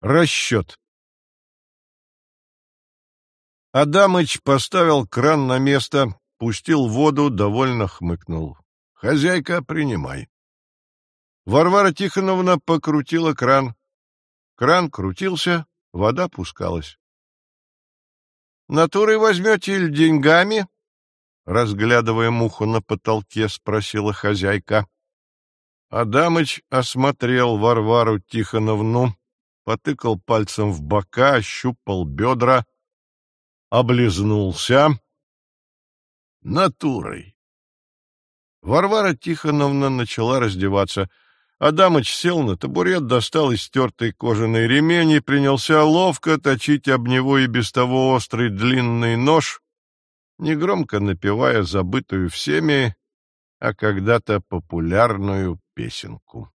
Расчет. Адамыч поставил кран на место, пустил воду, довольно хмыкнул. «Хозяйка, принимай». Варвара Тихоновна покрутила кран. Кран крутился, вода пускалась. «Натурой возьмете или деньгами?» Разглядывая муху на потолке, спросила хозяйка. Адамыч осмотрел Варвару Тихоновну, потыкал пальцем в бока, ощупал бедра, облизнулся. Натурой. Варвара Тихоновна начала раздеваться. Адамыч сел на табурет, достал истертый кожаный ремень и принялся ловко точить об него и без того острый длинный нож, негромко напевая забытую всеми, а когда-то популярную песенку.